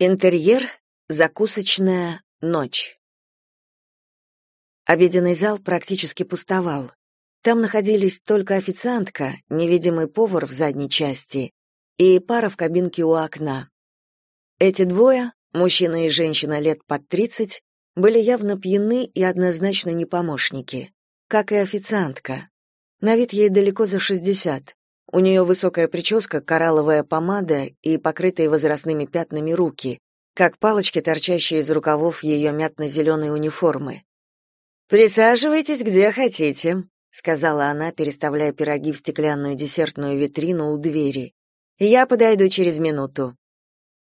Интерьер, закусочная, ночь. Обеденный зал практически пустовал. Там находились только официантка, невидимый повар в задней части и пара в кабинке у окна. Эти двое, мужчина и женщина лет под 30, были явно пьяны и однозначно не помощники, как и официантка. На вид ей далеко за 60. У нее высокая прическа, коралловая помада и покрытые возрастными пятнами руки, как палочки, торчащие из рукавов ее мятно-зеленой униформы. «Присаживайтесь где хотите», — сказала она, переставляя пироги в стеклянную десертную витрину у двери. «Я подойду через минуту».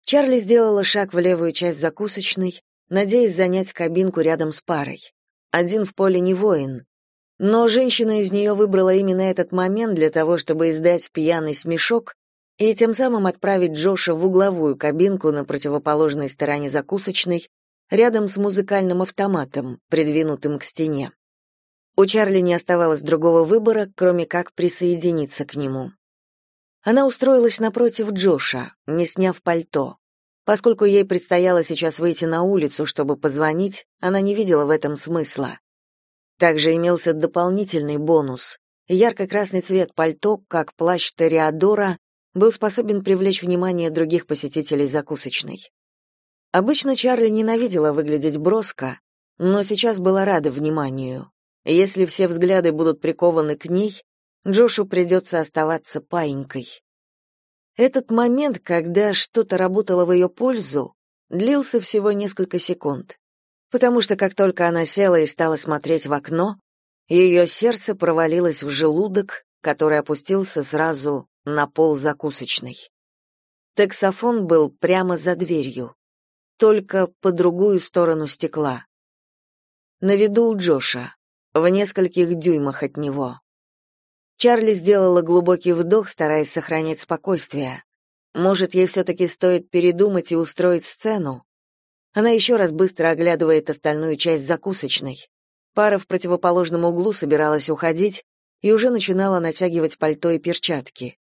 Чарли сделала шаг в левую часть закусочной, надеясь занять кабинку рядом с парой. Один в поле не воин, но женщина из нее выбрала именно этот момент для того, чтобы издать пьяный смешок и тем самым отправить Джоша в угловую кабинку на противоположной стороне закусочной, рядом с музыкальным автоматом, придвинутым к стене. У Чарли не оставалось другого выбора, кроме как присоединиться к нему. Она устроилась напротив Джоша, не сняв пальто. Поскольку ей предстояло сейчас выйти на улицу, чтобы позвонить, она не видела в этом смысла. Также имелся дополнительный бонус. Ярко-красный цвет пальто, как плащ Тореадора, был способен привлечь внимание других посетителей закусочной. Обычно Чарли ненавидела выглядеть броско, но сейчас была рада вниманию. Если все взгляды будут прикованы к ней, Джошу придется оставаться паинькой. Этот момент, когда что-то работало в ее пользу, длился всего несколько секунд потому что как только она села и стала смотреть в окно, ее сердце провалилось в желудок, который опустился сразу на пол закусочной. Таксофон был прямо за дверью, только по другую сторону стекла. На виду у Джоша, в нескольких дюймах от него. Чарли сделала глубокий вдох, стараясь сохранять спокойствие. Может, ей все-таки стоит передумать и устроить сцену? Она еще раз быстро оглядывает остальную часть закусочной. Пара в противоположном углу собиралась уходить и уже начинала натягивать пальто и перчатки.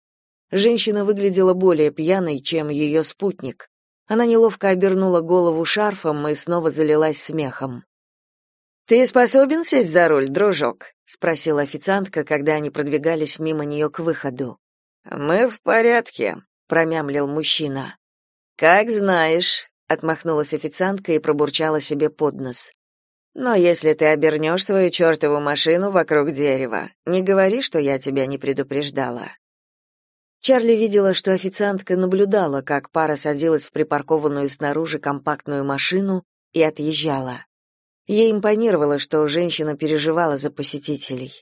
Женщина выглядела более пьяной, чем ее спутник. Она неловко обернула голову шарфом и снова залилась смехом. «Ты способен сесть за руль, дружок?» — спросила официантка, когда они продвигались мимо нее к выходу. «Мы в порядке», — промямлил мужчина. «Как знаешь», отмахнулась официантка и пробурчала себе под нос. Но если ты обернешь свою чертову машину вокруг дерева, не говори, что я тебя не предупреждала. Чарли видела, что официантка наблюдала, как пара садилась в припаркованную снаружи компактную машину и отъезжала. Ей импонировало, что женщина переживала за посетителей.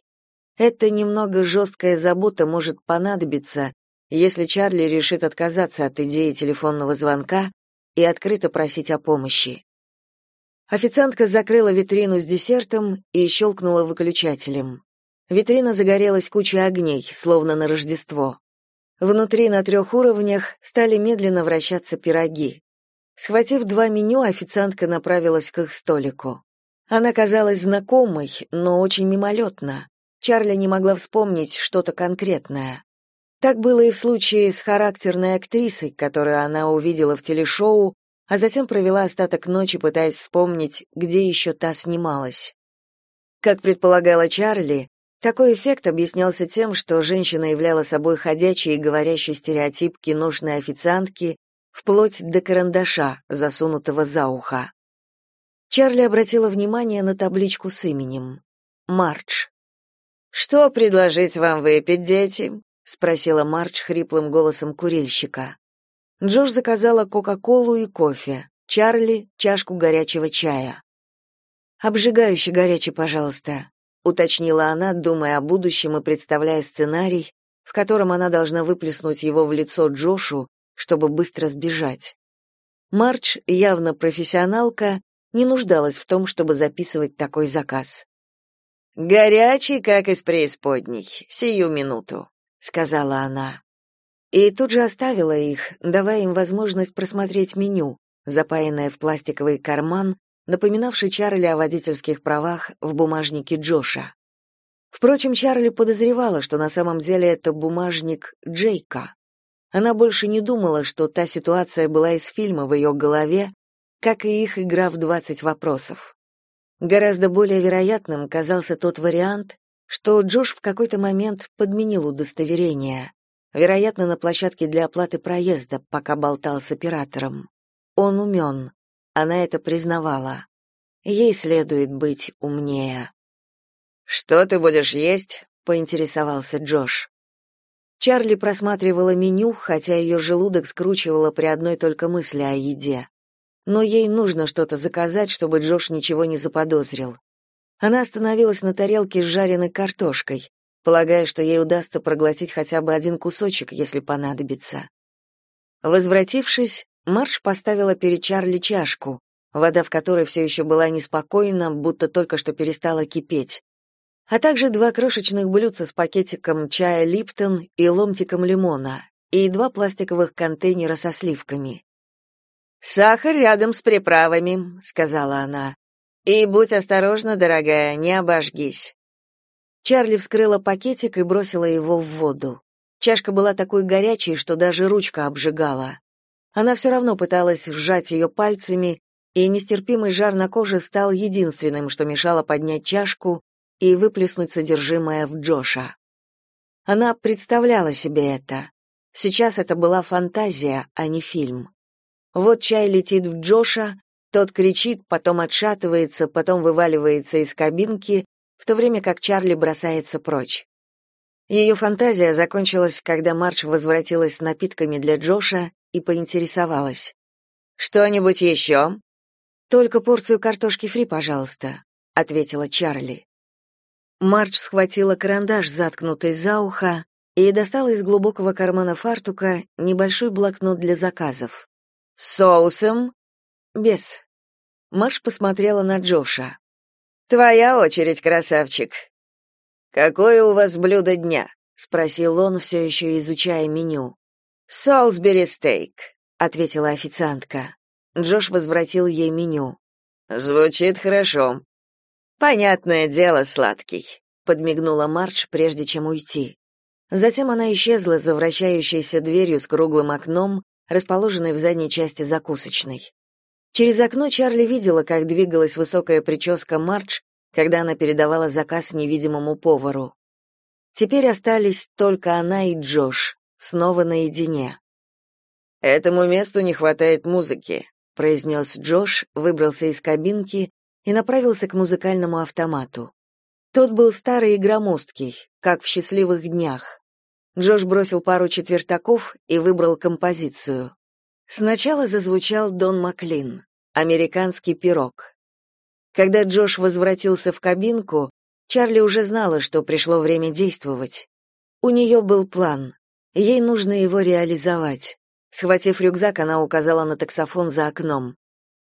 Эта немного жесткая забота может понадобиться, если Чарли решит отказаться от идеи телефонного звонка и открыто просить о помощи. Официантка закрыла витрину с десертом и щелкнула выключателем. Витрина загорелась кучей огней, словно на Рождество. Внутри на трех уровнях стали медленно вращаться пироги. Схватив два меню, официантка направилась к их столику. Она казалась знакомой, но очень мимолетно. Чарли не могла вспомнить что-то конкретное. Так было и в случае с характерной актрисой, которую она увидела в телешоу, а затем провела остаток ночи, пытаясь вспомнить, где еще та снималась. Как предполагала Чарли, такой эффект объяснялся тем, что женщина являла собой ходячий и говорящий стереотип киношной официантки вплоть до карандаша, засунутого за ухо. Чарли обратила внимание на табличку с именем. Мардж. «Что предложить вам выпить, дети?» Спросила Марч хриплым голосом курильщика. Джош заказала кока-колу и кофе, Чарли чашку горячего чая. Обжигающий горячий, пожалуйста, уточнила она, думая о будущем и представляя сценарий, в котором она должна выплеснуть его в лицо Джошу, чтобы быстро сбежать. Марч, явно профессионалка, не нуждалась в том, чтобы записывать такой заказ. Горячий, как из преисподней. Сию минуту сказала она. И тут же оставила их, давая им возможность просмотреть меню, запаянное в пластиковый карман, напоминавший Чарли о водительских правах в бумажнике Джоша. Впрочем, Чарли подозревала, что на самом деле это бумажник Джейка. Она больше не думала, что та ситуация была из фильма в ее голове, как и их игра в 20 вопросов. Гораздо более вероятным казался тот вариант, что Джош в какой-то момент подменил удостоверение, вероятно, на площадке для оплаты проезда, пока болтал с оператором. Он умен, она это признавала. Ей следует быть умнее. «Что ты будешь есть?» — поинтересовался Джош. Чарли просматривала меню, хотя ее желудок скручивало при одной только мысли о еде. Но ей нужно что-то заказать, чтобы Джош ничего не заподозрил. Она остановилась на тарелке с жареной картошкой, полагая, что ей удастся проглотить хотя бы один кусочек, если понадобится. Возвратившись, Марш поставила перед Чарли чашку, вода в которой все еще была неспокойна, будто только что перестала кипеть, а также два крошечных блюдца с пакетиком чая Липтон и ломтиком лимона, и два пластиковых контейнера со сливками. «Сахар рядом с приправами», — сказала она. «И будь осторожна, дорогая, не обожгись». Чарли вскрыла пакетик и бросила его в воду. Чашка была такой горячей, что даже ручка обжигала. Она все равно пыталась сжать ее пальцами, и нестерпимый жар на коже стал единственным, что мешало поднять чашку и выплеснуть содержимое в Джоша. Она представляла себе это. Сейчас это была фантазия, а не фильм. Вот чай летит в Джоша, тот кричит, потом отшатывается, потом вываливается из кабинки, в то время как Чарли бросается прочь. Ее фантазия закончилась, когда Марч возвратилась с напитками для Джоша и поинтересовалась. «Что-нибудь еще?» «Только порцию картошки фри, пожалуйста», — ответила Чарли. Марч схватила карандаш, заткнутый за ухо, и достала из глубокого кармана фартука небольшой блокнот для заказов. «С соусом?» «Без». Марш посмотрела на Джоша. «Твоя очередь, красавчик». «Какое у вас блюдо дня?» — спросил он, все еще изучая меню. «Солсбери стейк», — ответила официантка. Джош возвратил ей меню. «Звучит хорошо», Понятное дело, сладкий, подмигнула Марч, прежде чем уйти. Затем она исчезла за вращающейся дверью с круглым окном, расположенной в задней части закусочной. Через окно Чарли видела, как двигалась высокая прическа Марч, когда она передавала заказ невидимому повару. Теперь остались только она и Джош, снова наедине. Этому месту не хватает музыки, произнес Джош, выбрался из кабинки и направился к музыкальному автомату. Тот был старый и громоздкий, как в счастливых днях. Джош бросил пару четвертаков и выбрал композицию. Сначала зазвучал Дон Маклин, «Американский пирог». Когда Джош возвратился в кабинку, Чарли уже знала, что пришло время действовать. У нее был план. Ей нужно его реализовать. Схватив рюкзак, она указала на таксофон за окном.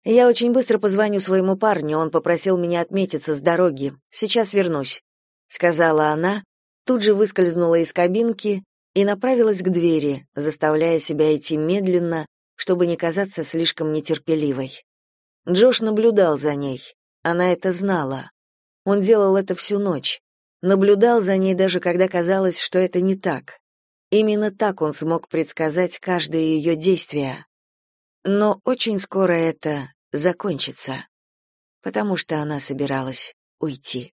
Я очень быстро позвоню своему парню, он попросил меня отметиться с дороги. Сейчас вернусь, сказала она, тут же выскользнула из кабинки и направилась к двери, заставляя себя идти медленно, чтобы не казаться слишком нетерпеливой. Джош наблюдал за ней. Она это знала. Он делал это всю ночь. Наблюдал за ней даже когда казалось, что это не так. Именно так он смог предсказать каждое ее действие. Но очень скоро это закончится, потому что она собиралась уйти.